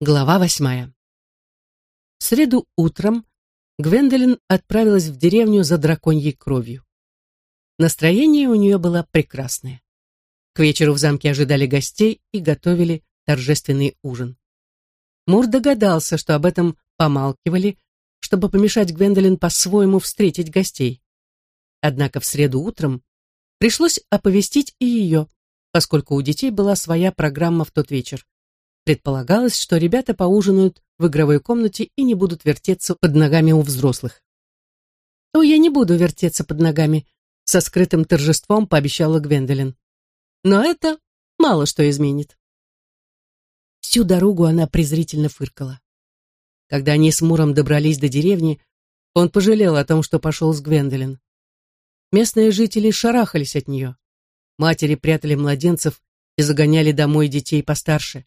Глава восьмая. В среду утром Гвендолин отправилась в деревню за драконьей кровью. Настроение у нее было прекрасное. К вечеру в замке ожидали гостей и готовили торжественный ужин. Мур догадался, что об этом помалкивали, чтобы помешать Гвендолин по-своему встретить гостей. Однако в среду утром пришлось оповестить и ее, поскольку у детей была своя программа в тот вечер. Предполагалось, что ребята поужинают в игровой комнате и не будут вертеться под ногами у взрослых. «О, я не буду вертеться под ногами», — со скрытым торжеством пообещала Гвендолин. «Но это мало что изменит». Всю дорогу она презрительно фыркала. Когда они с Муром добрались до деревни, он пожалел о том, что пошел с Гвендолин. Местные жители шарахались от нее. Матери прятали младенцев и загоняли домой детей постарше.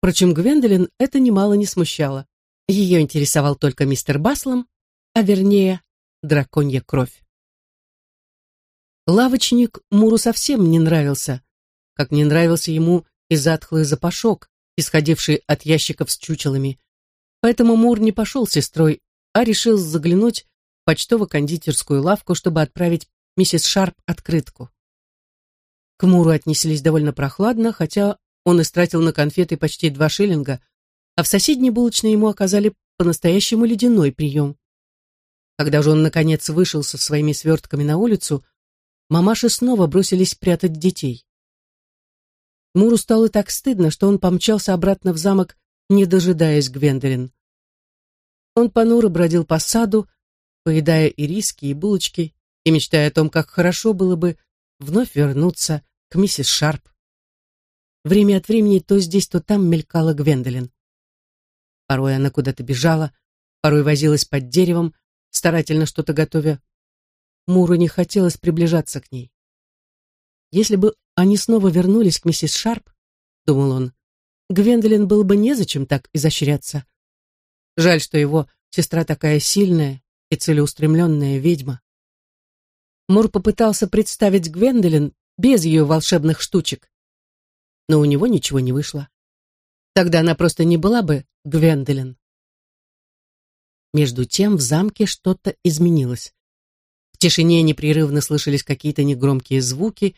Впрочем, Гвендолин это немало не смущало. Ее интересовал только мистер Баслом, а вернее, драконья кровь. Лавочник Муру совсем не нравился, как не нравился ему и затхлый запашок, исходивший от ящиков с чучелами. Поэтому Мур не пошел с сестрой, а решил заглянуть в почтово-кондитерскую лавку, чтобы отправить миссис Шарп открытку. К Муру отнеслись довольно прохладно, хотя он истратил на конфеты почти два шиллинга, а в соседней булочной ему оказали по-настоящему ледяной прием. Когда же он, наконец, вышел со своими свертками на улицу, мамаши снова бросились прятать детей. Муру стало так стыдно, что он помчался обратно в замок, не дожидаясь Гвендолин. Он понуро бродил по саду, поедая и риски, и булочки, и мечтая о том, как хорошо было бы вновь вернуться к миссис Шарп. Время от времени то здесь, то там мелькала Гвендолин. Порой она куда-то бежала, порой возилась под деревом, старательно что-то готовя. Муру не хотелось приближаться к ней. Если бы они снова вернулись к миссис Шарп, думал он, Гвендолин был бы незачем так изощряться. Жаль, что его сестра такая сильная и целеустремленная ведьма. Мур попытался представить Гвендолин без ее волшебных штучек но у него ничего не вышло. Тогда она просто не была бы Гвендолин. Между тем в замке что-то изменилось. В тишине непрерывно слышались какие-то негромкие звуки.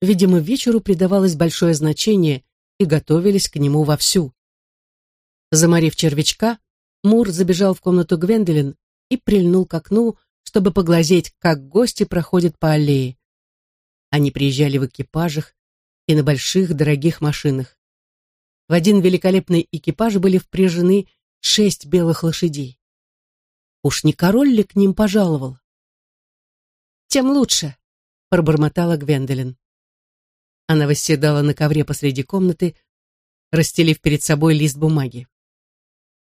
Видимо, вечеру придавалось большое значение и готовились к нему вовсю. Заморив червячка, Мур забежал в комнату Гвендолин и прильнул к окну, чтобы поглазеть, как гости проходят по аллее. Они приезжали в экипажах, и на больших дорогих машинах. В один великолепный экипаж были впряжены шесть белых лошадей. Уж не король ли к ним пожаловал? «Тем лучше», — пробормотала Гвендолин. Она восседала на ковре посреди комнаты, расстелив перед собой лист бумаги.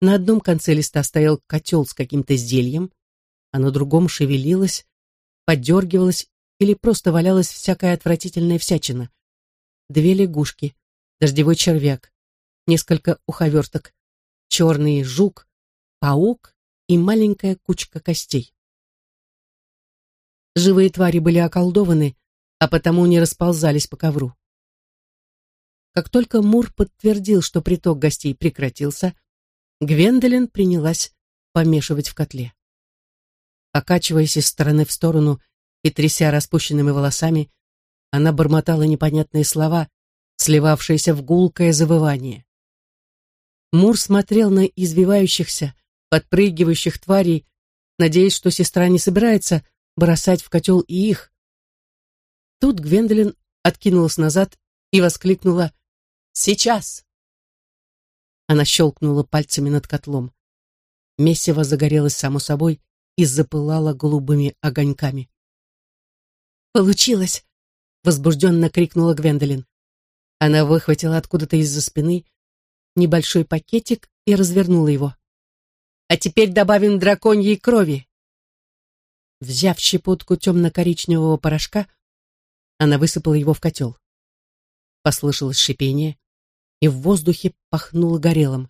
На одном конце листа стоял котел с каким-то зельем, а на другом шевелилась, подергивалась или просто валялась всякая отвратительная всячина две лягушки, дождевой червяк, несколько уховерток, черный жук, паук и маленькая кучка костей. Живые твари были околдованы, а потому не расползались по ковру. Как только Мур подтвердил, что приток гостей прекратился, Гвендолин принялась помешивать в котле. Покачиваясь из стороны в сторону и тряся распущенными волосами, она бормотала непонятные слова, сливавшиеся в гулкое завывание. Мур смотрел на извивающихся, подпрыгивающих тварей, надеясь, что сестра не собирается бросать в котел и их. Тут Гвендолин откинулась назад и воскликнула «Сейчас!». Она щелкнула пальцами над котлом. Месиво загорелось само собой и запылало голубыми огоньками. «Получилось!» Возбужденно крикнула Гвендолин. Она выхватила откуда-то из-за спины небольшой пакетик и развернула его. «А теперь добавим драконьей крови!» Взяв щепотку темно-коричневого порошка, она высыпала его в котел. Послышалось шипение, и в воздухе пахнуло горелым.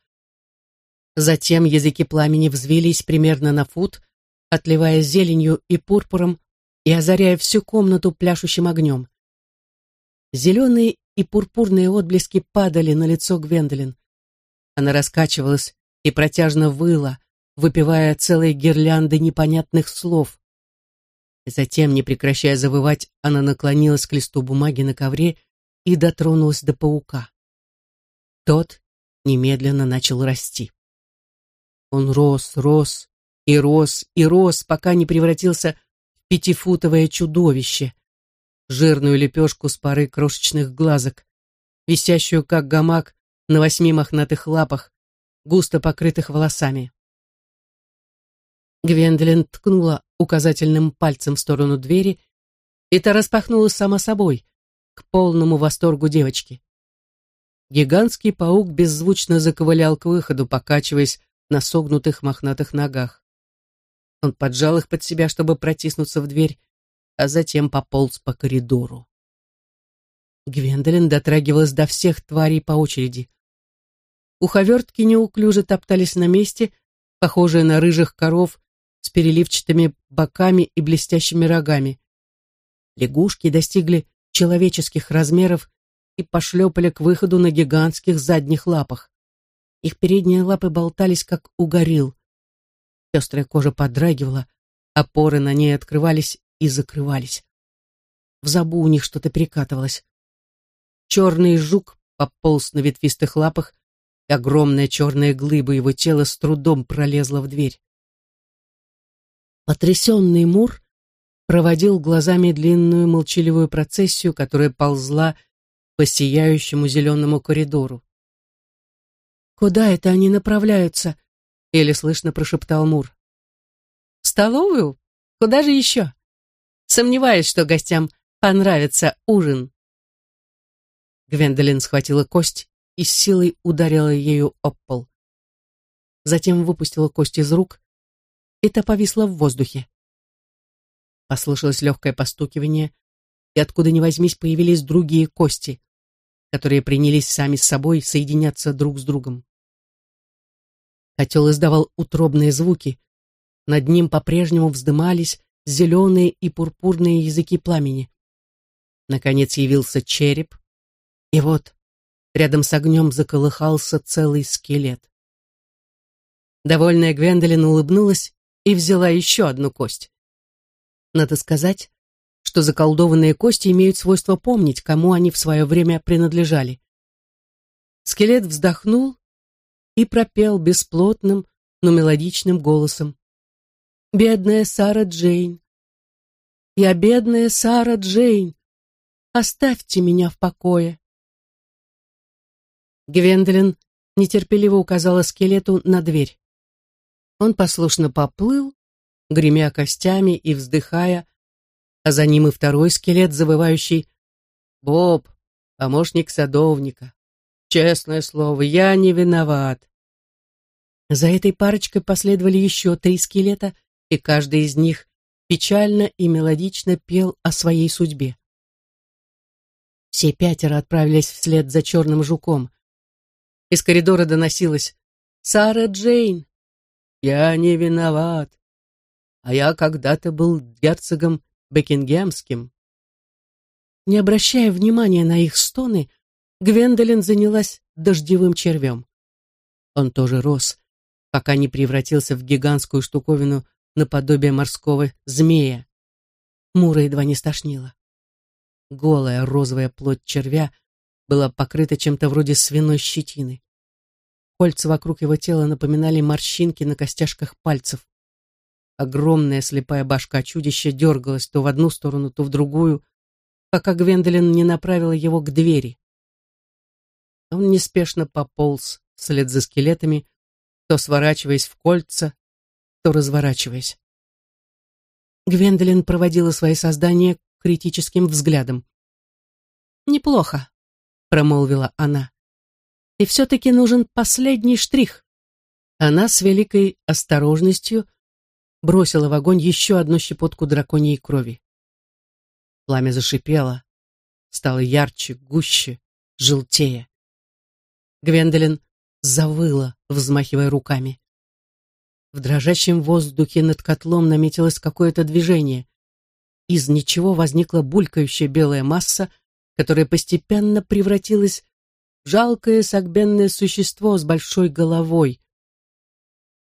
Затем языки пламени взвились примерно на фут, отливая зеленью и пурпуром и озаряя всю комнату пляшущим огнем. Зеленые и пурпурные отблески падали на лицо Гвендолин. Она раскачивалась и протяжно выла, выпивая целые гирлянды непонятных слов. Затем, не прекращая завывать, она наклонилась к листу бумаги на ковре и дотронулась до паука. Тот немедленно начал расти. Он рос, рос и рос и рос, пока не превратился в пятифутовое чудовище, жирную лепешку с парой крошечных глазок, висящую как гамак на восьми мохнатых лапах, густо покрытых волосами. Гвендолин ткнула указательным пальцем в сторону двери, и та распахнулась сама собой, к полному восторгу девочки. Гигантский паук беззвучно заковылял к выходу, покачиваясь на согнутых мохнатых ногах. Он поджал их под себя, чтобы протиснуться в дверь, а затем пополз по коридору. Гвендолин дотрагивалась до всех тварей по очереди. Уховертки неуклюже топтались на месте, похожие на рыжих коров с переливчатыми боками и блестящими рогами. Лягушки достигли человеческих размеров и пошлепали к выходу на гигантских задних лапах. Их передние лапы болтались, как у горилл. Пестрая кожа подрагивала, опоры на ней открывались и закрывались. В забу у них что-то перекатывалось. Черный жук пополз на ветвистых лапах, и огромная черная глыба его тела с трудом пролезла в дверь. Потрясенный Мур проводил глазами длинную молчаливую процессию, которая ползла по сияющему зеленому коридору. «Куда это они направляются?» — еле слышно прошептал Мур. «В столовую? Куда же еще? Сомневаюсь, что гостям понравится ужин». Гвендолин схватила кость и с силой ударила ею об пол. Затем выпустила кость из рук это повисло в воздухе. Послышалось легкое постукивание, и откуда ни возьмись появились другие кости, которые принялись сами с собой соединяться друг с другом. Котел издавал утробные звуки, над ним по-прежнему вздымались зеленые и пурпурные языки пламени. Наконец явился череп, и вот рядом с огнем заколыхался целый скелет. Довольная Гвендолин улыбнулась и взяла еще одну кость. Надо сказать, что заколдованные кости имеют свойство помнить, кому они в свое время принадлежали. Скелет вздохнул и пропел бесплотным, но мелодичным голосом. «Бедная Сара Джейн! Я бедная Сара Джейн! Оставьте меня в покое!» Гвендолин нетерпеливо указала скелету на дверь. Он послушно поплыл, гремя костями и вздыхая, а за ним и второй скелет, завывающий «Боб, помощник садовника. Честное слово, я не виноват». За этой парочкой последовали еще три скелета, и каждый из них печально и мелодично пел о своей судьбе. Все пятеро отправились вслед за черным жуком. Из коридора доносилось «Сара Джейн! Я не виноват. А я когда-то был герцогом Бекингемским. Не обращая внимания на их стоны, Гвендолин занялась дождевым червем. Он тоже рос, пока не превратился в гигантскую штуковину наподобие морского змея. Мура едва не стошнила. Голая розовая плоть червя была покрыта чем-то вроде свиной щетины. Кольца вокруг его тела напоминали морщинки на костяшках пальцев. Огромная слепая башка чудища дергалась то в одну сторону, то в другую, пока Гвендолин не направила его к двери. Он неспешно пополз вслед за скелетами, то сворачиваясь в кольца, то разворачиваясь. Гвендолин проводила свои создания критическим взглядом. «Неплохо», — промолвила она. И все-таки нужен последний штрих. Она с великой осторожностью бросила в огонь еще одну щепотку драконьей крови. Пламя зашипело, стало ярче, гуще, желтее. Гвендолин завыла, взмахивая руками. В дрожащем воздухе над котлом наметилось какое-то движение. Из ничего возникла булькающая белая масса, которая постепенно превратилась жалкое согбенное существо с большой головой.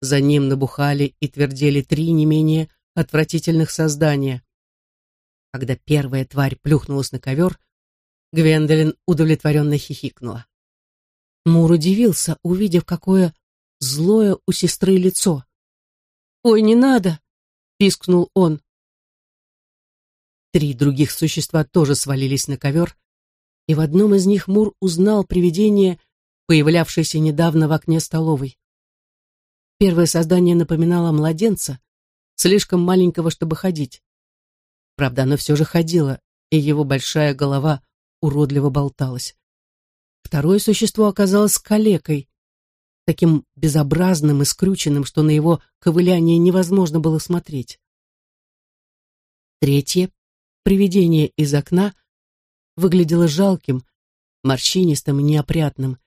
За ним набухали и твердели три не менее отвратительных создания. Когда первая тварь плюхнулась на ковер, Гвендолин удовлетворенно хихикнула. Мур удивился, увидев, какое злое у сестры лицо. «Ой, не надо!» — пискнул он. Три других существа тоже свалились на ковер, и в одном из них Мур узнал привидение, появлявшееся недавно в окне столовой. Первое создание напоминало младенца, слишком маленького, чтобы ходить. Правда, оно все же ходило, и его большая голова уродливо болталась. Второе существо оказалось калекой, таким безобразным и скрюченным, что на его ковыляние невозможно было смотреть. Третье, привидение из окна, выглядело жалким, морщинистым и неопрятным.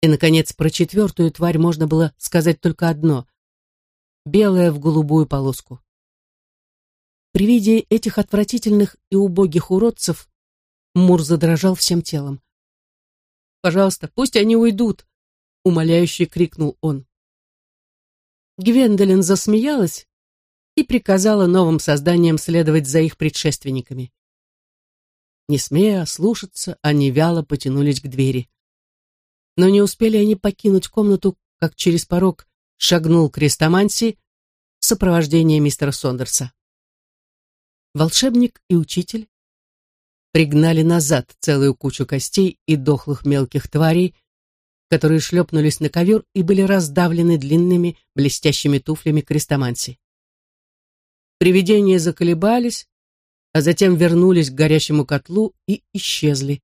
И, наконец, про четвертую тварь можно было сказать только одно — белая в голубую полоску. При виде этих отвратительных и убогих уродцев Мур задрожал всем телом. «Пожалуйста, пусть они уйдут!» — умоляюще крикнул он. Гвендолин засмеялась и приказала новым созданиям следовать за их предшественниками. Не смея ослушаться, они вяло потянулись к двери. Но не успели они покинуть комнату, как через порог шагнул Крестоманси в сопровождении мистера Сондерса. Волшебник и учитель пригнали назад целую кучу костей и дохлых мелких тварей, которые шлепнулись на ковер и были раздавлены длинными блестящими туфлями крестоманси. Привидения заколебались, а затем вернулись к горящему котлу и исчезли.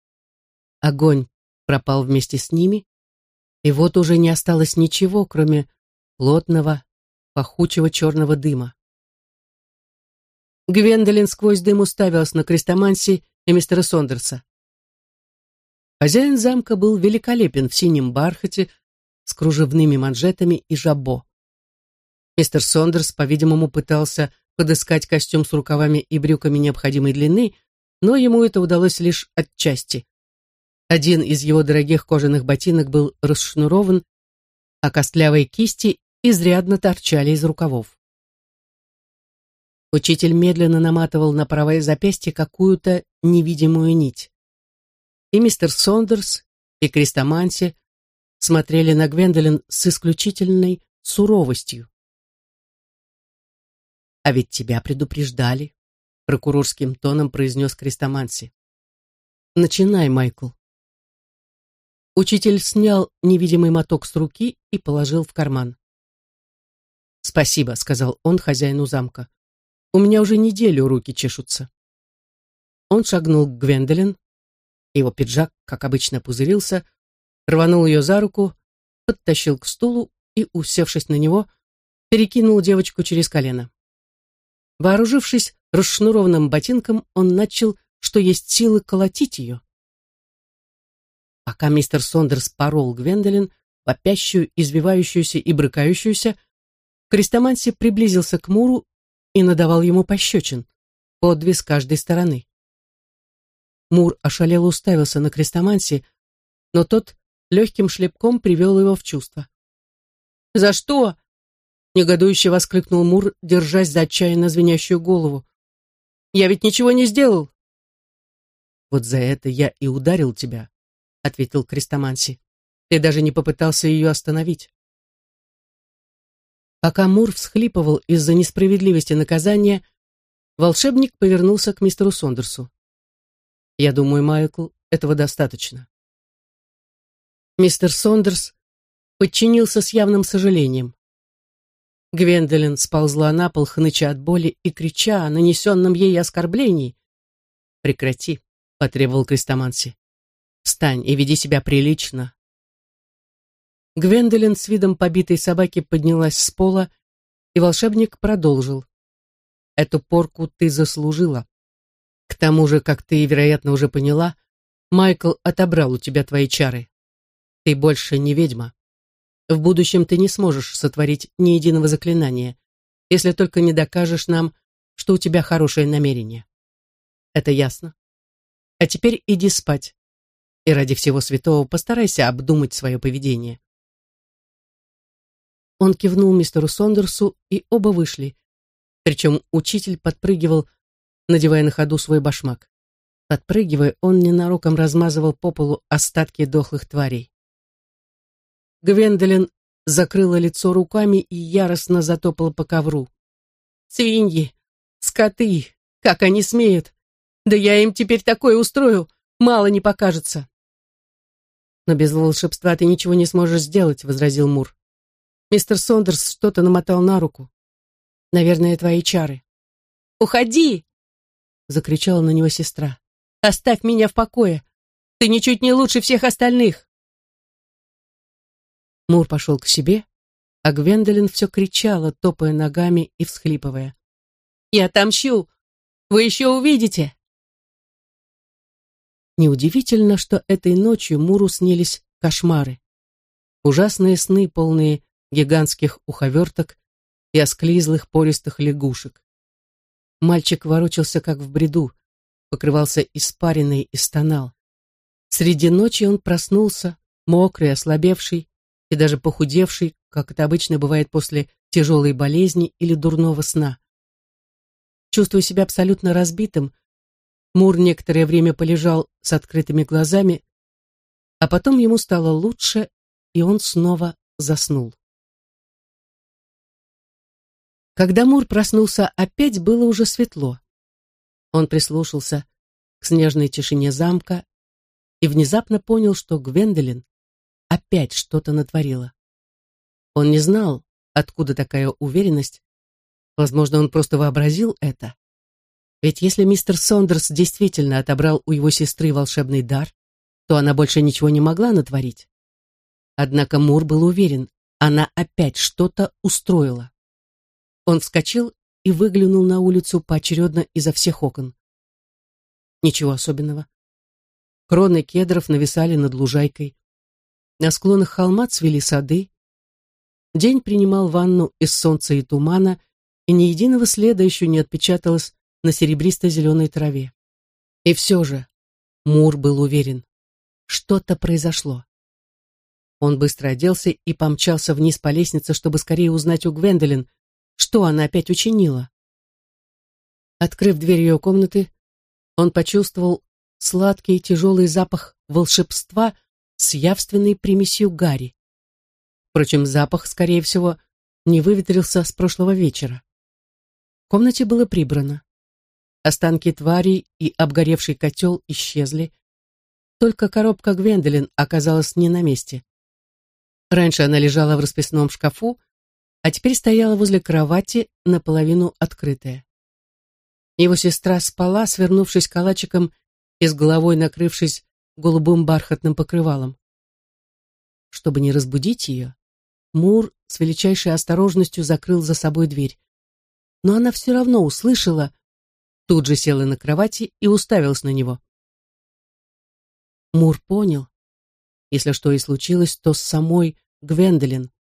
Огонь пропал вместе с ними, и вот уже не осталось ничего, кроме плотного, пахучего черного дыма. Гвендолин сквозь дым уставилась на крестоманси и мистера Сондерса. Хозяин замка был великолепен в синем бархате с кружевными манжетами и жабо. Мистер Сондерс, по-видимому, пытался подыскать костюм с рукавами и брюками необходимой длины, но ему это удалось лишь отчасти. Один из его дорогих кожаных ботинок был расшнурован, а костлявые кисти изрядно торчали из рукавов. Учитель медленно наматывал на правое запястье какую-то невидимую нить. И мистер Сондерс, и Крестоманси смотрели на Гвендолин с исключительной суровостью. «А ведь тебя предупреждали», — прокурорским тоном произнес Крестоманси. «Начинай, Майкл». Учитель снял невидимый моток с руки и положил в карман. «Спасибо», — сказал он хозяину замка. У меня уже неделю руки чешутся. Он шагнул к Гвендолин. Его пиджак, как обычно, пузырился, рванул ее за руку, подтащил к стулу и, усевшись на него, перекинул девочку через колено. Вооружившись расшнурованным ботинком, он начал, что есть силы, колотить ее. Пока мистер Сондерс порол Гвендолин, вопящую, извивающуюся и брыкающуюся, Крестоманси приблизился к Муру и надавал ему пощечин, по с каждой стороны. Мур ошалело уставился на крестоманси, но тот легким шлепком привел его в чувство. «За что?» — негодующе воскликнул Мур, держась за отчаянно звенящую голову. «Я ведь ничего не сделал!» «Вот за это я и ударил тебя», — ответил Крестоманси. «Ты даже не попытался ее остановить». Пока Мур всхлипывал из-за несправедливости наказания, волшебник повернулся к мистеру Сондерсу. «Я думаю, Майкл, этого достаточно». Мистер Сондерс подчинился с явным сожалением. Гвендолин сползла на пол, хныча от боли и крича о нанесенном ей оскорблении. «Прекрати», — потребовал Крестоманси. «Встань и веди себя прилично, Гвендолин с видом побитой собаки поднялась с пола, и волшебник продолжил. «Эту порку ты заслужила. К тому же, как ты, вероятно, уже поняла, Майкл отобрал у тебя твои чары. Ты больше не ведьма. В будущем ты не сможешь сотворить ни единого заклинания, если только не докажешь нам, что у тебя хорошее намерение. Это ясно? А теперь иди спать. И ради всего святого постарайся обдумать свое поведение. Он кивнул мистеру Сондерсу, и оба вышли. Причем учитель подпрыгивал, надевая на ходу свой башмак. Подпрыгивая, он ненароком размазывал по полу остатки дохлых тварей. Гвендолин закрыла лицо руками и яростно затопала по ковру. «Свиньи! Скоты! Как они смеют! Да я им теперь такое устрою, мало не покажется!» «Но без волшебства ты ничего не сможешь сделать», — возразил Мур. «Мистер Сондерс что-то намотал на руку. Наверное, твои чары». «Уходи!» — закричала на него сестра. «Оставь меня в покое! Ты ничуть не лучше всех остальных!» Мур пошел к себе, а Гвендолин все кричала, топая ногами и всхлипывая. «Я отомщу! Вы еще увидите!» Неудивительно, что этой ночью Муру снились кошмары. Ужасные сны, полные гигантских уховерток и осклизлых пористых лягушек. Мальчик ворочался, как в бреду, покрывался испариной и стонал. Среди ночи он проснулся, мокрый, ослабевший, и даже похудевший, как это обычно бывает после тяжелой болезни или дурного сна. Чувствуя себя абсолютно разбитым, Мур некоторое время полежал с открытыми глазами, а потом ему стало лучше, и он снова заснул. Когда Мур проснулся опять, было уже светло. Он прислушался к снежной тишине замка и внезапно понял, что Гвендолин опять что-то натворила. Он не знал, откуда такая уверенность. Возможно, он просто вообразил это. Ведь если мистер Сондерс действительно отобрал у его сестры волшебный дар, то она больше ничего не могла натворить. Однако Мур был уверен, она опять что-то устроила. Он вскочил и выглянул на улицу поочередно изо всех окон. Ничего особенного. Кроны кедров нависали над лужайкой. На склонах холма цвели сады. День принимал ванну из солнца и тумана, и ни единого следа еще не отпечаталось на серебристо-зеленой траве. И все же Мур был уверен, что-то произошло. Он быстро оделся и помчался вниз по лестнице, чтобы скорее узнать у Гвендолин, что она опять учинила. Открыв дверь ее комнаты, он почувствовал сладкий тяжелый запах волшебства, с явственной примесью гари. Впрочем, запах, скорее всего, не выветрился с прошлого вечера. В комнате было прибрано. Останки тварей и обгоревший котел исчезли. Только коробка Гвендолин оказалась не на месте. Раньше она лежала в расписном шкафу, а теперь стояла возле кровати, наполовину открытая. Его сестра спала, свернувшись калачиком и с головой накрывшись голубым бархатным покрывалом. Чтобы не разбудить ее, Мур с величайшей осторожностью закрыл за собой дверь. Но она все равно услышала, тут же села на кровати и уставилась на него. Мур понял, если что и случилось, то с самой Гвендолин.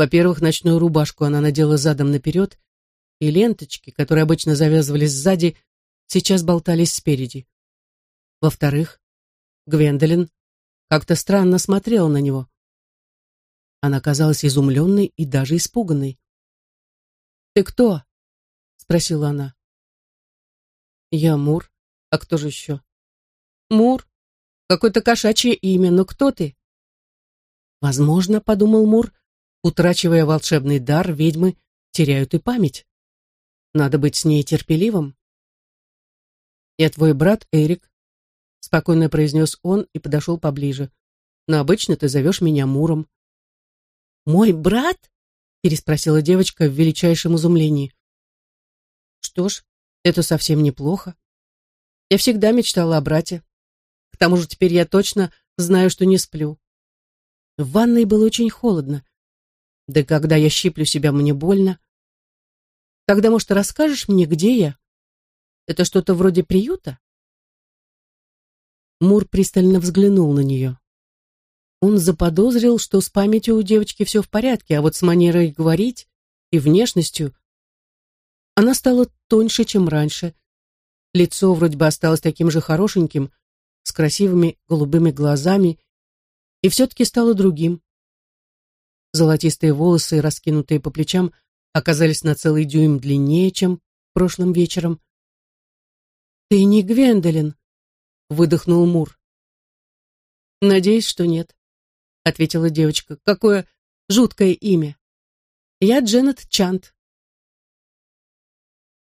Во-первых, ночную рубашку она надела задом наперед, и ленточки, которые обычно завязывались сзади, сейчас болтались спереди. Во-вторых, Гвендолин как-то странно смотрела на него. Она казалась изумленной и даже испуганной. «Ты кто?» — спросила она. «Я Мур. А кто же еще?» «Мур. Какое-то кошачье имя, но кто ты?» «Возможно, — подумал Мур, — утрачивая волшебный дар, ведьмы теряют и память. Надо быть с ней терпеливым. Я твой брат Эрик, спокойно произнес он и подошел поближе. Но обычно ты зовешь меня Муром. Мой брат? переспросила девочка в величайшем изумлении. Что ж, это совсем неплохо. Я всегда мечтала о брате. К тому же теперь я точно знаю, что не сплю. В ванной было очень холодно. Да когда я щиплю себя, мне больно. Тогда, может, расскажешь мне, где я? Это что-то вроде приюта? Мур пристально взглянул на нее. Он заподозрил, что с памятью у девочки все в порядке, а вот с манерой говорить и внешностью она стала тоньше, чем раньше. Лицо вроде бы осталось таким же хорошеньким, с красивыми голубыми глазами, и все-таки стало другим. Золотистые волосы, раскинутые по плечам, оказались на целый дюйм длиннее, чем прошлым вечером. «Ты не Гвендолин», — выдохнул Мур. «Надеюсь, что нет», — ответила девочка. «Какое жуткое имя. Я Дженнет Чант.